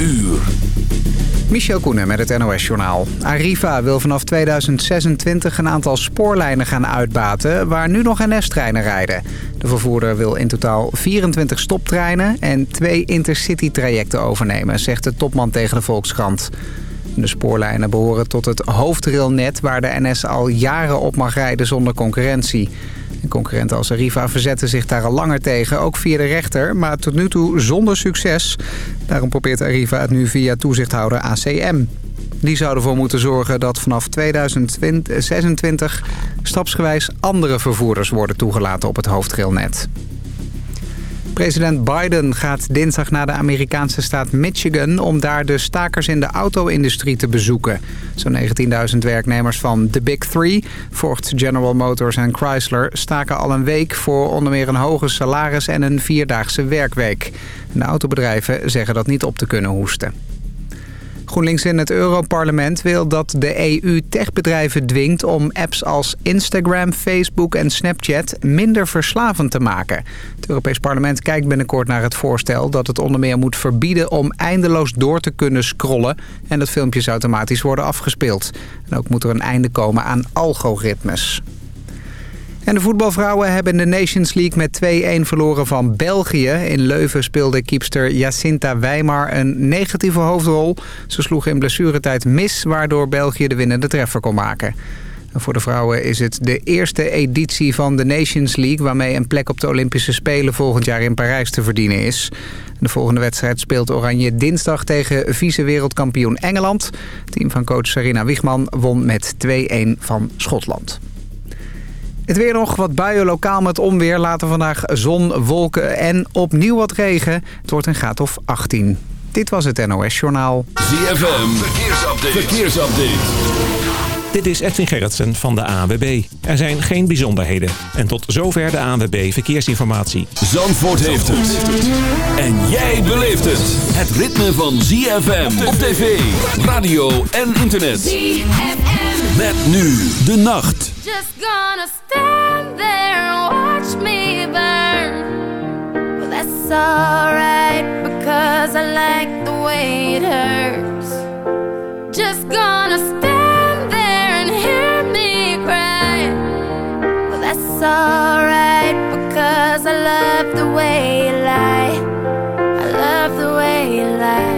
uur. Michel Koenen met het NOS-journaal. Arriva wil vanaf 2026 een aantal spoorlijnen gaan uitbaten... waar nu nog NS-treinen rijden. De vervoerder wil in totaal 24 stoptreinen... en twee intercity-trajecten overnemen, zegt de topman tegen de Volkskrant. De spoorlijnen behoren tot het hoofdrailnet... waar de NS al jaren op mag rijden zonder concurrentie. En concurrenten als Arriva verzetten zich daar al langer tegen, ook via de rechter, maar tot nu toe zonder succes. Daarom probeert Arriva het nu via toezichthouder ACM. Die zou ervoor moeten zorgen dat vanaf 2026 stapsgewijs andere vervoerders worden toegelaten op het hoofdrailnet. President Biden gaat dinsdag naar de Amerikaanse staat Michigan... om daar de stakers in de auto-industrie te bezoeken. Zo'n 19.000 werknemers van The Big Three... Ford, General Motors en Chrysler staken al een week... voor onder meer een hoger salaris en een vierdaagse werkweek. De autobedrijven zeggen dat niet op te kunnen hoesten. GroenLinks in het Europarlement wil dat de EU techbedrijven dwingt om apps als Instagram, Facebook en Snapchat minder verslavend te maken. Het Europees Parlement kijkt binnenkort naar het voorstel dat het onder meer moet verbieden om eindeloos door te kunnen scrollen en dat filmpjes automatisch worden afgespeeld. En ook moet er een einde komen aan algoritmes. De voetbalvrouwen hebben de Nations League met 2-1 verloren van België. In Leuven speelde keepster Jacinta Weimar een negatieve hoofdrol. Ze sloeg in blessuretijd mis, waardoor België de winnende treffer kon maken. En voor de vrouwen is het de eerste editie van de Nations League... waarmee een plek op de Olympische Spelen volgend jaar in Parijs te verdienen is. De volgende wedstrijd speelt Oranje dinsdag tegen vice-wereldkampioen Engeland. Het team van coach Sarina Wiegman won met 2-1 van Schotland. Het weer nog, wat buien lokaal met onweer. Later vandaag zon, wolken en opnieuw wat regen. Het wordt een graad of 18. Dit was het NOS Journaal. ZFM, verkeersupdate. verkeersupdate. Dit is Edwin Gerritsen van de ANWB. Er zijn geen bijzonderheden. En tot zover de ANWB Verkeersinformatie. Zandvoort heeft het. En jij beleeft het. Het ritme van ZFM op tv, radio en internet. ZFM. Met nu de nacht. Just gonna stand there and watch me burn. Well, that's alright because I like the way it hurts. Just gonna stand there and hear me cry. Well, that's alright because I love the way you lie. I love the way you lie.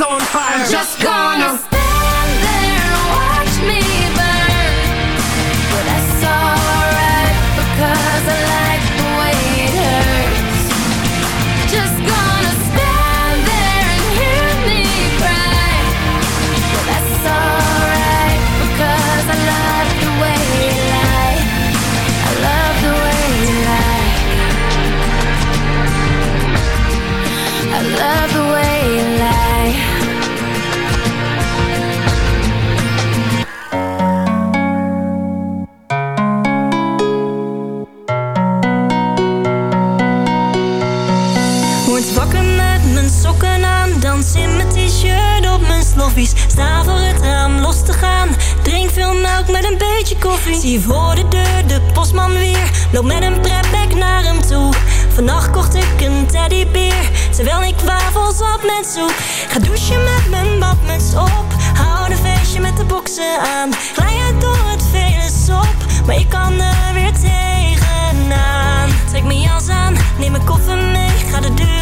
on fire. I'm just gonna. Loop met een prepback naar hem toe. Vannacht kocht ik een teddybeer, terwijl ik wafels op met soep. Ga douchen met mijn badmuts op, hou een feestje met de boksen aan. Glij uit door het vele sop, maar ik kan er weer tegenaan. Trek mijn jas aan, neem mijn koffer mee, ga de deur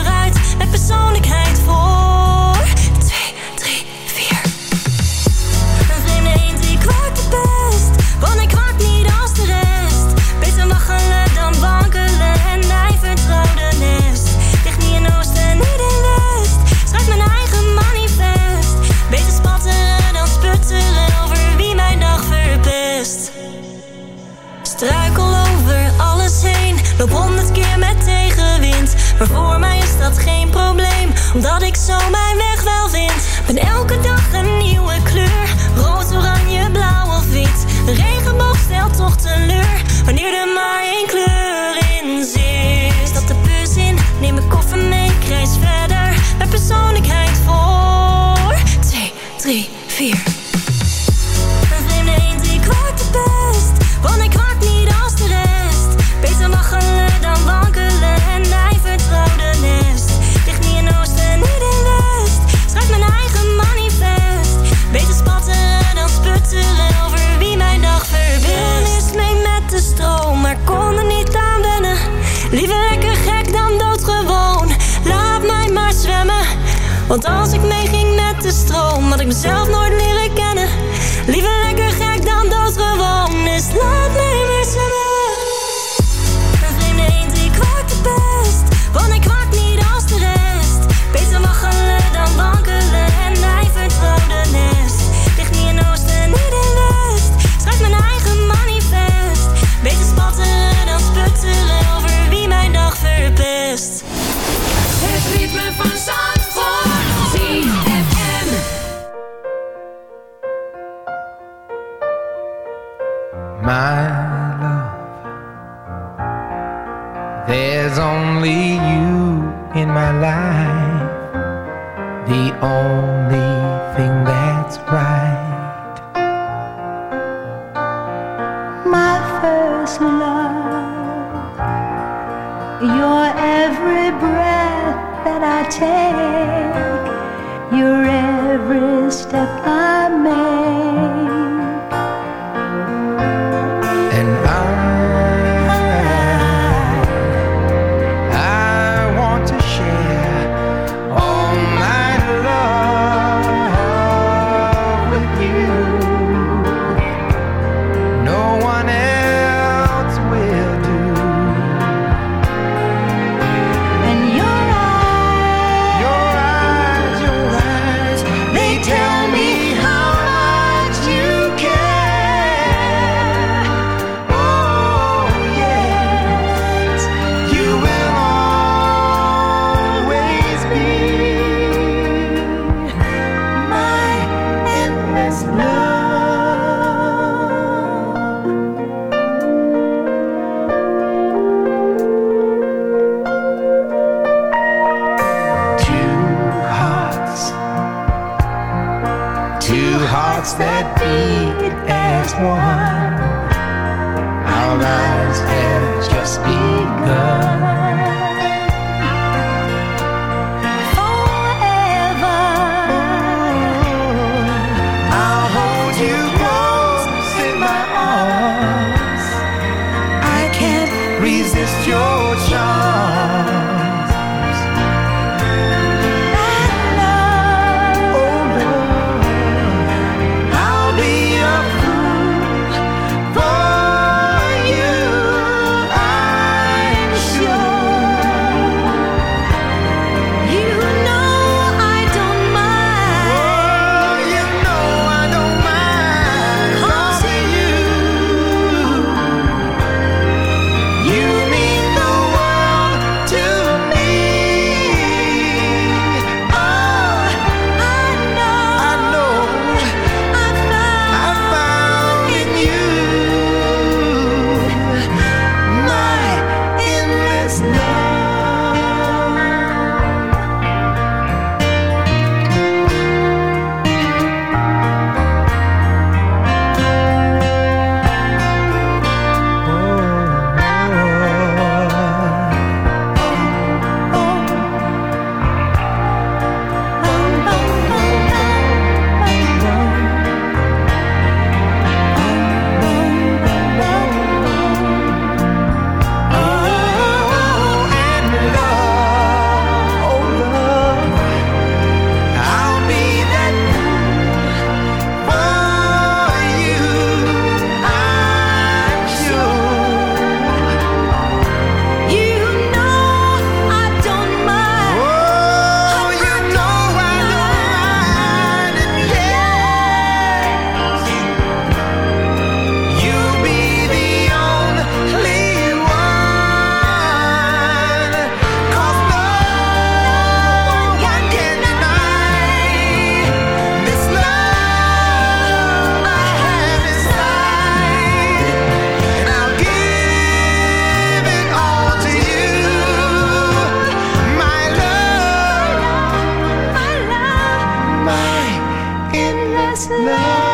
endless love.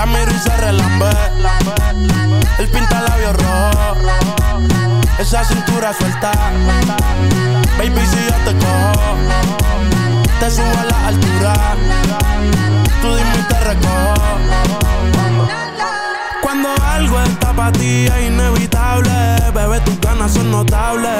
La miro y se relambe. El pinta labios rojo. Esa cintura suelta. Baby, si yo te cojo, te subo a la altura. Tú dime y te recojo. Cuando algo está para ti es inevitable, bebé, tus ganas son notables.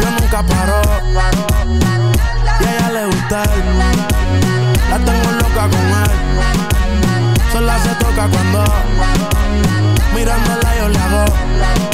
Yo nunca paro. Y a ella le gusta él. La tengo loca con él. Sola se toca cuando mirándola yo le hago.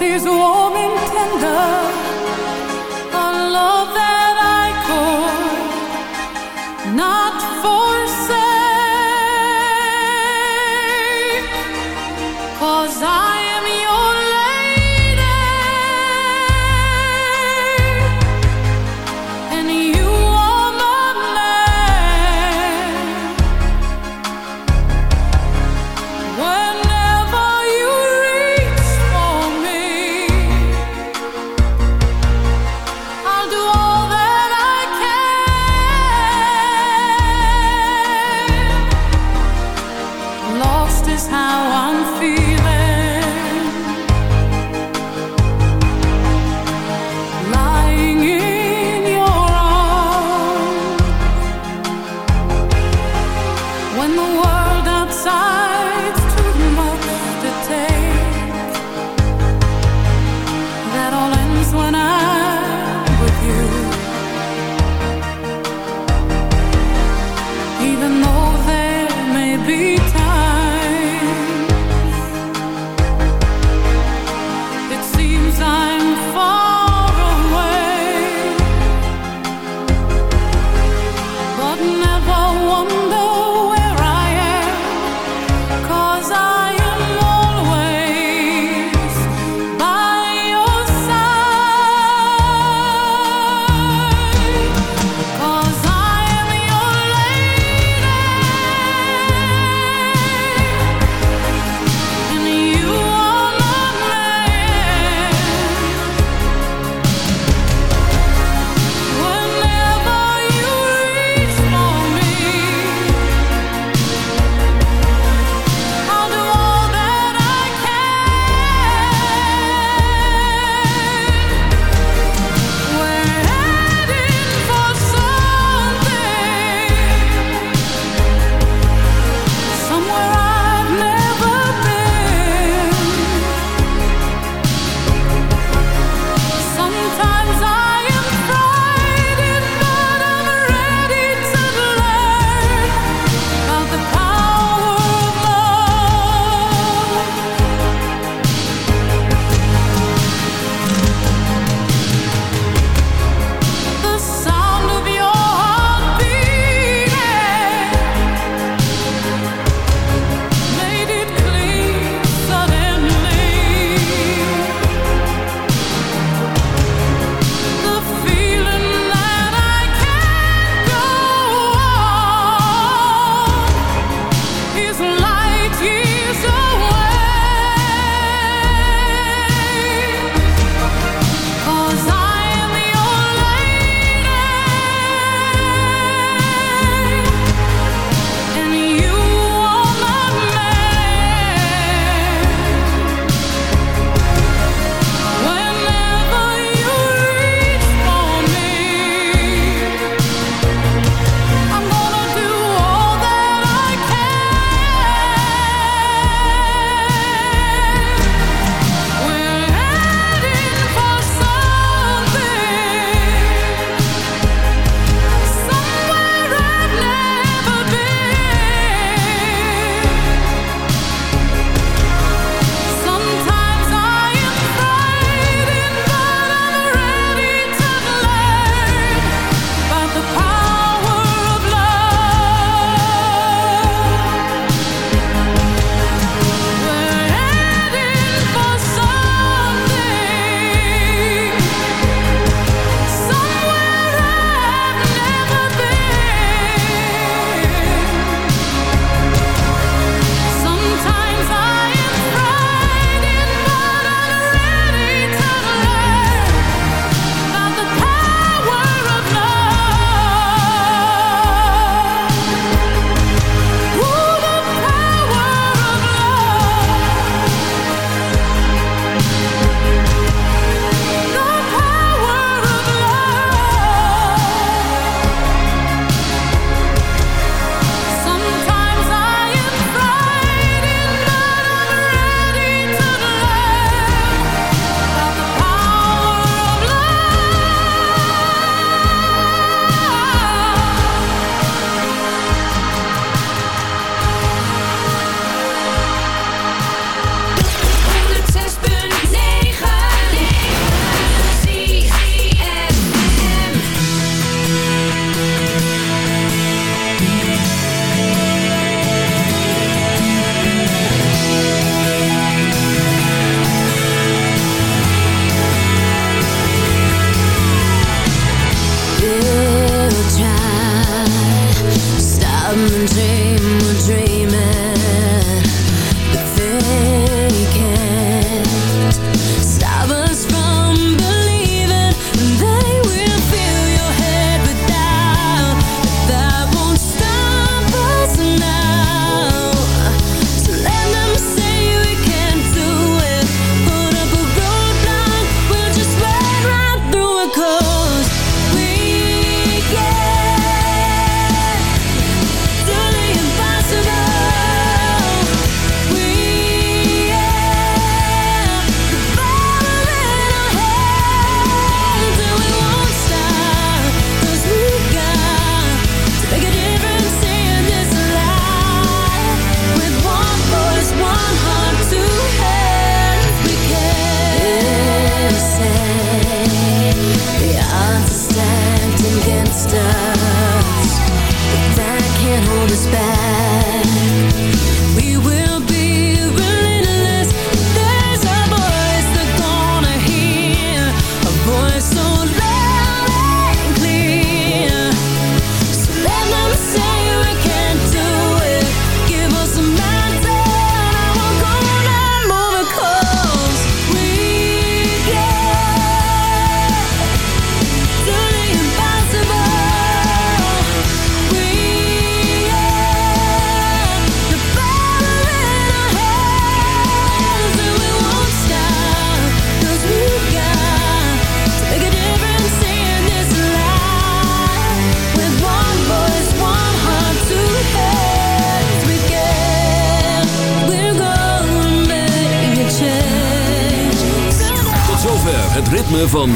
is warm and tender, a love that